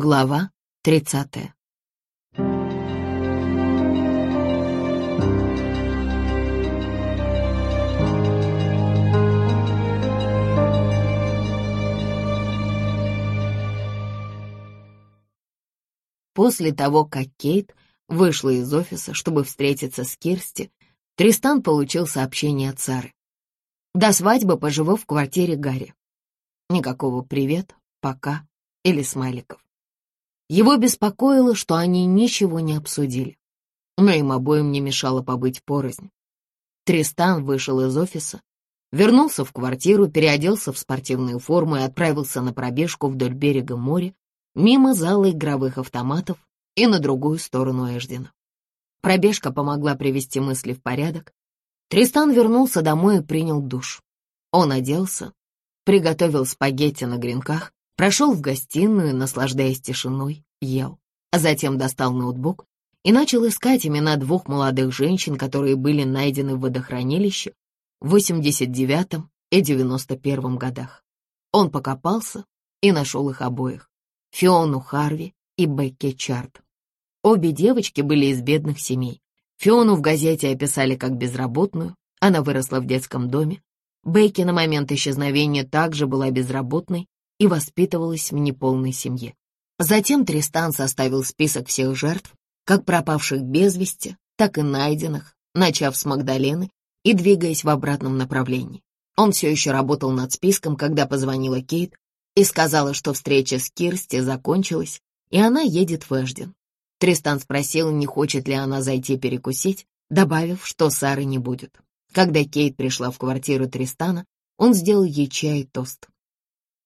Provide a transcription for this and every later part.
Глава тридцатая. После того, как Кейт вышла из офиса, чтобы встретиться с Кирсти, Тристан получил сообщение от Сары. До свадьбы поживу в квартире Гарри. Никакого «привет», «пока» или смайликов. Его беспокоило, что они ничего не обсудили, но им обоим не мешало побыть порознь. Тристан вышел из офиса, вернулся в квартиру, переоделся в спортивную форму и отправился на пробежку вдоль берега моря, мимо зала игровых автоматов и на другую сторону Эждина. Пробежка помогла привести мысли в порядок. Тристан вернулся домой и принял душ. Он оделся, приготовил спагетти на гренках, прошел в гостиную, наслаждаясь тишиной, ел, а затем достал ноутбук и начал искать имена двух молодых женщин, которые были найдены в водохранилище в 89 и 91 годах. Он покопался и нашел их обоих — Фиону Харви и Бекки Чарт. Обе девочки были из бедных семей. Фиону в газете описали как безработную, она выросла в детском доме. Бекки на момент исчезновения также была безработной и воспитывалась в неполной семье. Затем Тристан составил список всех жертв, как пропавших без вести, так и найденных, начав с Магдалены и двигаясь в обратном направлении. Он все еще работал над списком, когда позвонила Кейт и сказала, что встреча с Кирсти закончилась, и она едет в Эжден. Тристан спросил, не хочет ли она зайти перекусить, добавив, что Сары не будет. Когда Кейт пришла в квартиру Тристана, он сделал ей чай и тост.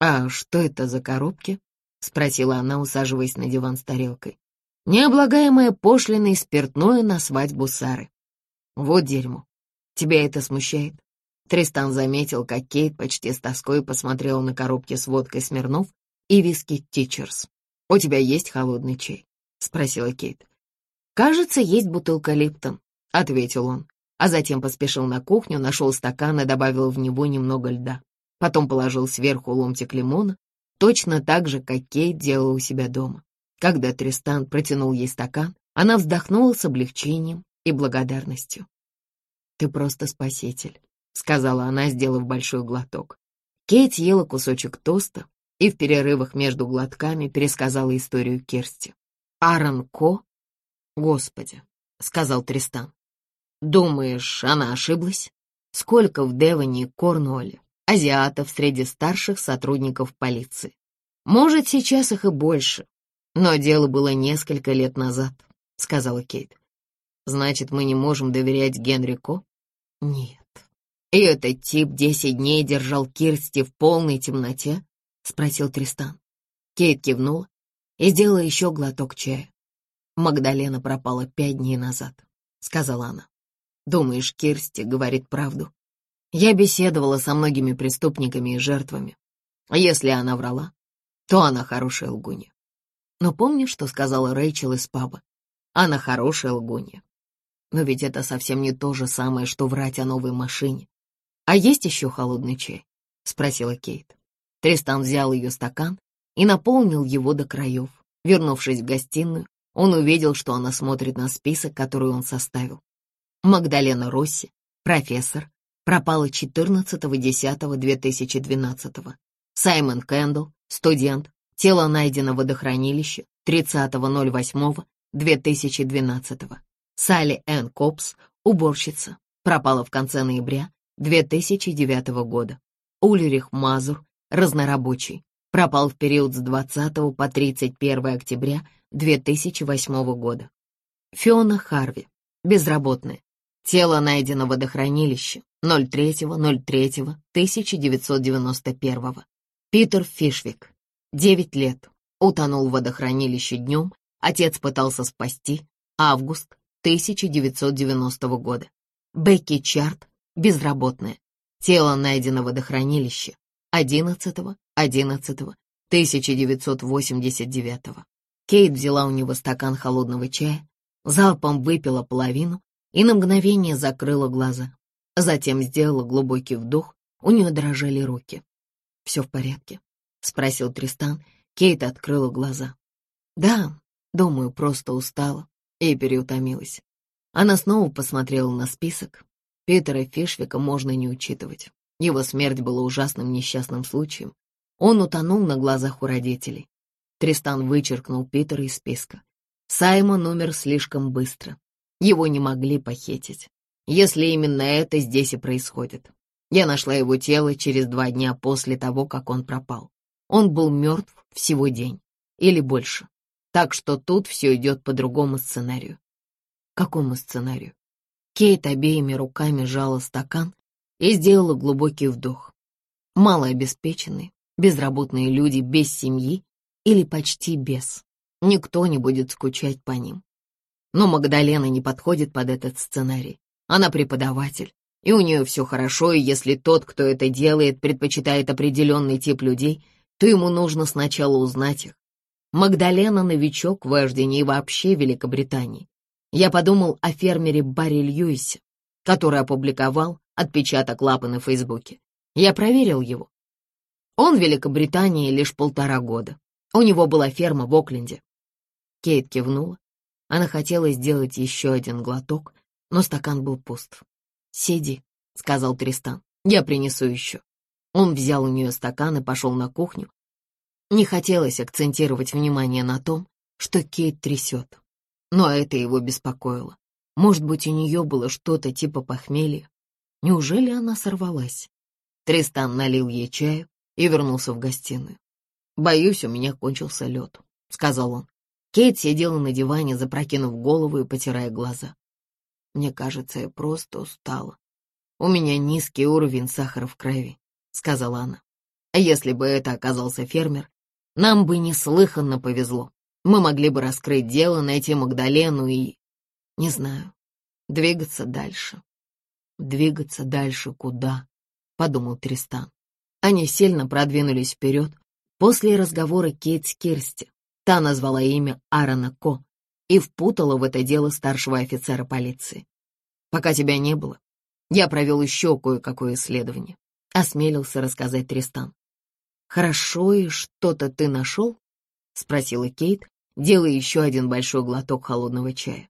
«А что это за коробки?» — спросила она, усаживаясь на диван с тарелкой. «Необлагаемое пошлиной спиртное на свадьбу Сары». «Вот дерьмо. Тебя это смущает?» Тристан заметил, как Кейт почти с тоской посмотрела на коробки с водкой Смирнов и виски Тичерс. «У тебя есть холодный чай?» — спросила Кейт. «Кажется, есть бутылка Липтон», — ответил он, а затем поспешил на кухню, нашел стакан и добавил в него немного льда. Потом положил сверху ломтик лимона, точно так же, как Кейт делала у себя дома. Когда Тристан протянул ей стакан, она вздохнула с облегчением и благодарностью. «Ты просто спаситель», — сказала она, сделав большой глоток. Кейт ела кусочек тоста и в перерывах между глотками пересказала историю Керсти. «Аарон Ко? Господи», — сказал Тристан. «Думаешь, она ошиблась? Сколько в Девоне и Корнуолле азиатов среди старших сотрудников полиции. Может, сейчас их и больше, но дело было несколько лет назад, сказала Кейт. Значит, мы не можем доверять Генрико? Нет. И этот тип десять дней держал Кирсти в полной темноте? Спросил Тристан. Кейт кивнула и сделала еще глоток чая. Магдалена пропала пять дней назад, сказала она. Думаешь, Кирсти говорит правду? Я беседовала со многими преступниками и жертвами. Если она врала, то она хорошая лгунья. Но помнишь, что сказала Рэйчел из паба? Она хорошая лгунья. Но ведь это совсем не то же самое, что врать о новой машине. А есть еще холодный чай? Спросила Кейт. Тристан взял ее стакан и наполнил его до краев. Вернувшись в гостиную, он увидел, что она смотрит на список, который он составил. Магдалена Росси, профессор, пропала 14.10.2012. Саймон Кэндл, студент, тело найдено в водохранилище 30.08.2012. Салли Энн Копс, уборщица, пропала в конце ноября 2009 года. Ульрих Мазур, разнорабочий, пропал в период с 20 по 31 октября 2008 года. Фиона Харви, безработная, тело найдено в водохранилище 03.03.1991. Питер Фишвик, 9 лет, утонул в водохранилище днем, отец пытался спасти, август 1990 года. Бекки Чарт, безработная, тело найдено в водохранилище 11.11.1989. Кейт взяла у него стакан холодного чая, залпом выпила половину и на мгновение закрыла глаза. Затем сделала глубокий вдох, у нее дрожали руки. «Все в порядке?» — спросил Тристан. Кейт открыла глаза. Да, думаю, просто устала и переутомилась. Она снова посмотрела на список. Питера Фишвика можно не учитывать. Его смерть была ужасным несчастным случаем. Он утонул на глазах у родителей. Тристан вычеркнул Питера из списка. Саймон умер слишком быстро. Его не могли похитить. Если именно это здесь и происходит. Я нашла его тело через два дня после того, как он пропал. Он был мертв всего день. Или больше. Так что тут все идет по другому сценарию. Какому сценарию? Кейт обеими руками жала стакан и сделала глубокий вдох. Малообеспеченные, безработные люди без семьи или почти без. Никто не будет скучать по ним. Но Магдалена не подходит под этот сценарий. Она преподаватель, и у нее все хорошо, и если тот, кто это делает, предпочитает определенный тип людей, то ему нужно сначала узнать их, Магдалена — новичок в вождении вообще Великобритании. Я подумал о фермере Барри Льюисе, который опубликовал отпечаток лапы на Фейсбуке. Я проверил его. Он в Великобритании лишь полтора года. У него была ферма в Окленде. Кейт кивнула. Она хотела сделать еще один глоток, но стакан был пуст. «Сиди», — сказал Тристан, — «я принесу еще». Он взял у нее стакан и пошел на кухню, не хотелось акцентировать внимание на том, что Кейт трясет. Но это его беспокоило. Может быть, у нее было что-то типа похмелья. Неужели она сорвалась? Тристан налил ей чаю и вернулся в гостиную. «Боюсь, у меня кончился лед», — сказал он. Кейт сидела на диване, запрокинув голову и потирая глаза. «Мне кажется, я просто устала. У меня низкий уровень сахара в крови», — сказала она. А если бы это оказался фермер, нам бы неслыханно повезло. Мы могли бы раскрыть дело, найти Магдалену и... Не знаю, двигаться дальше. Двигаться дальше куда? Подумал Тристан. Они сильно продвинулись вперед. После разговора Кейт с Кирсти, та назвала имя Аарона Ко и впутала в это дело старшего офицера полиции. Пока тебя не было, я провел еще кое-какое исследование. Осмелился рассказать Тристан. «Хорошо, и что-то ты нашел?» — спросила Кейт, делая еще один большой глоток холодного чая.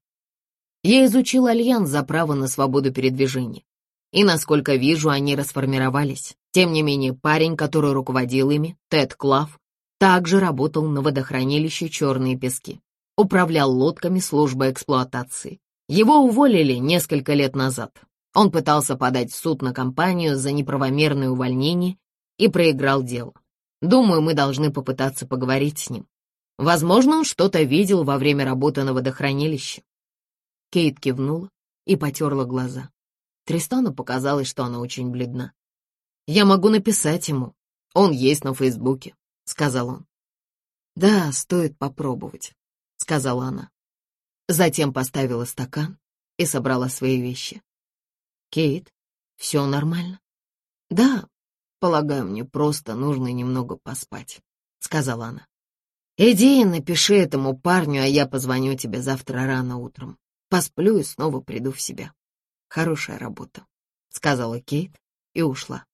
«Я изучил Альянс за право на свободу передвижения, и, насколько вижу, они расформировались. Тем не менее, парень, который руководил ими, Тед Клав, также работал на водохранилище «Черные пески», управлял лодками службы эксплуатации. Его уволили несколько лет назад. Он пытался подать в суд на компанию за неправомерное увольнение и проиграл дело. Думаю, мы должны попытаться поговорить с ним. Возможно, он что-то видел во время работы на водохранилище. Кейт кивнула и потерла глаза. Тристану показалось, что она очень бледна. «Я могу написать ему. Он есть на Фейсбуке», — сказал он. «Да, стоит попробовать», — сказала она. Затем поставила стакан и собрала свои вещи. «Кейт, все нормально?» «Да, Полагаю, мне просто нужно немного поспать», — сказала она. «Иди и напиши этому парню, а я позвоню тебе завтра рано утром. Посплю и снова приду в себя. Хорошая работа», — сказала Кейт и ушла.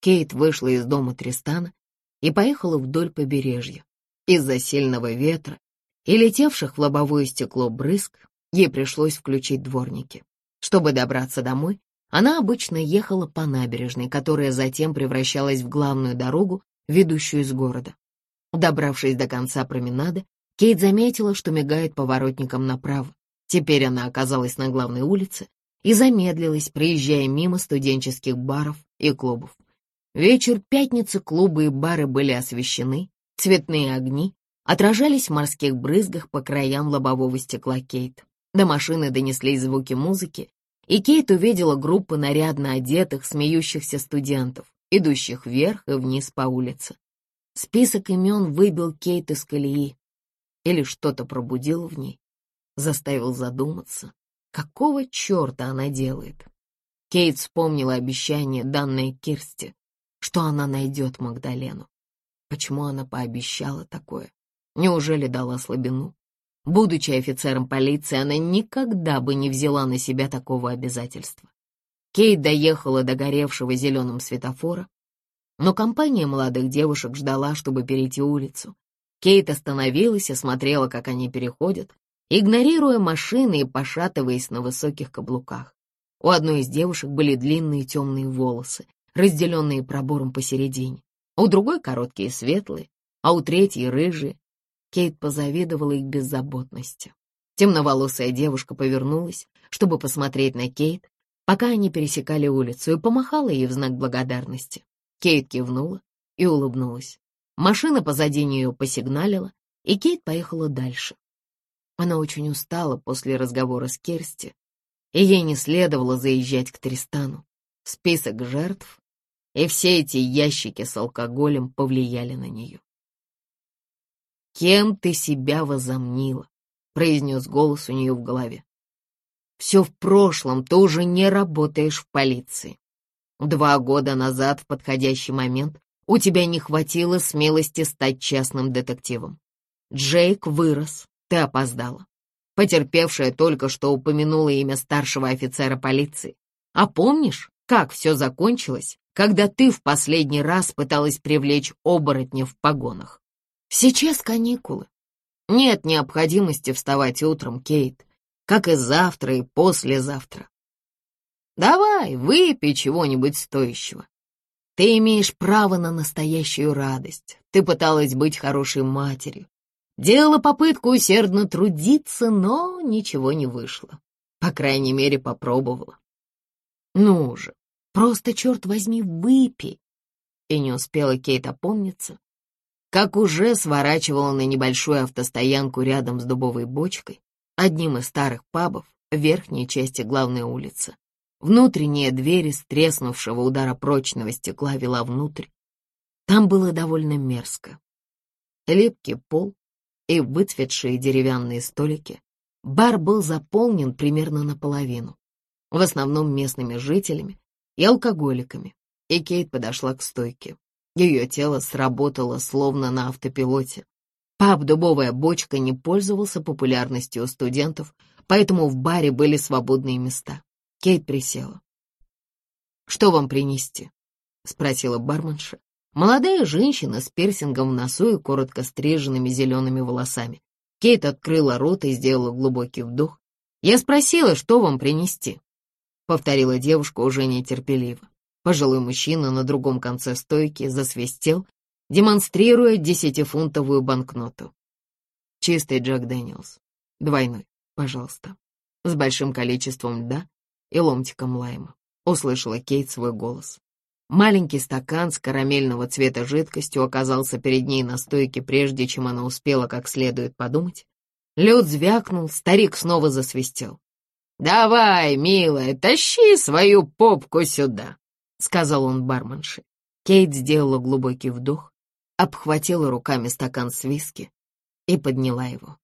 Кейт вышла из дома Тристана и поехала вдоль побережья. Из-за сильного ветра и летевших в лобовое стекло брызг ей пришлось включить дворники. Чтобы добраться домой, она обычно ехала по набережной, которая затем превращалась в главную дорогу, ведущую из города. Добравшись до конца променада, Кейт заметила, что мигает поворотником направо. Теперь она оказалась на главной улице и замедлилась, проезжая мимо студенческих баров и клубов. Вечер пятницы клубы и бары были освещены, цветные огни отражались в морских брызгах по краям лобового стекла Кейт. До машины донеслись звуки музыки, и Кейт увидела группу нарядно одетых, смеющихся студентов, идущих вверх и вниз по улице. Список имен выбил Кейт из колеи. Или что-то пробудил в ней, заставил задуматься, какого черта она делает. Кейт вспомнила обещание, данное Кирсти, что она найдет Магдалену. Почему она пообещала такое? Неужели дала слабину? Будучи офицером полиции, она никогда бы не взяла на себя такого обязательства. Кейт доехала до горевшего зеленым светофора, но компания молодых девушек ждала, чтобы перейти улицу. Кейт остановилась и смотрела, как они переходят, игнорируя машины и пошатываясь на высоких каблуках. У одной из девушек были длинные темные волосы, разделенные пробором посередине, у другой короткие светлые, а у третьей рыжие. Кейт позавидовала их беззаботности. Темноволосая девушка повернулась, чтобы посмотреть на Кейт, пока они пересекали улицу, и помахала ей в знак благодарности. Кейт кивнула и улыбнулась. Машина позади нее посигналила, и Кейт поехала дальше. Она очень устала после разговора с Керсти, и ей не следовало заезжать к Тристану. Список жертв и все эти ящики с алкоголем повлияли на нее. «Кем ты себя возомнила?» — произнес голос у нее в голове. «Все в прошлом, ты уже не работаешь в полиции. Два года назад, в подходящий момент, у тебя не хватило смелости стать частным детективом. Джейк вырос, ты опоздала. Потерпевшая только что упомянула имя старшего офицера полиции. А помнишь, как все закончилось, когда ты в последний раз пыталась привлечь оборотня в погонах? Сейчас каникулы. Нет необходимости вставать утром, Кейт, как и завтра и послезавтра. Давай, выпей чего-нибудь стоящего. Ты имеешь право на настоящую радость. Ты пыталась быть хорошей матерью. Делала попытку усердно трудиться, но ничего не вышло. По крайней мере, попробовала. Ну же, просто, черт возьми, выпей. И не успела Кейт опомниться, как уже сворачивала на небольшую автостоянку рядом с дубовой бочкой, одним из старых пабов в верхней части главной улицы. Внутренняя дверь из треснувшего удара прочного стекла вела внутрь. Там было довольно мерзко. Липкий пол и выцветшие деревянные столики. Бар был заполнен примерно наполовину, в основном местными жителями и алкоголиками, и Кейт подошла к стойке. Ее тело сработало словно на автопилоте. Паб «Дубовая бочка» не пользовался популярностью у студентов, поэтому в баре были свободные места. Кейт присела. «Что вам принести?» — спросила барменша. Молодая женщина с пирсингом в носу и коротко стриженными зелеными волосами. Кейт открыла рот и сделала глубокий вдох. «Я спросила, что вам принести?» — повторила девушка уже нетерпеливо. Пожилой мужчина на другом конце стойки засвистел, демонстрируя десятифунтовую банкноту. Чистый Джек Дэниелс. Двойной, пожалуйста. С большим количеством льда и ломтиком лайма. Услышала Кейт свой голос. Маленький стакан с карамельного цвета жидкостью оказался перед ней на стойке, прежде чем она успела как следует подумать. Лед звякнул, старик снова засвистел. «Давай, милая, тащи свою попку сюда», — сказал он барменше. Кейт сделала глубокий вдох, обхватила руками стакан с виски и подняла его.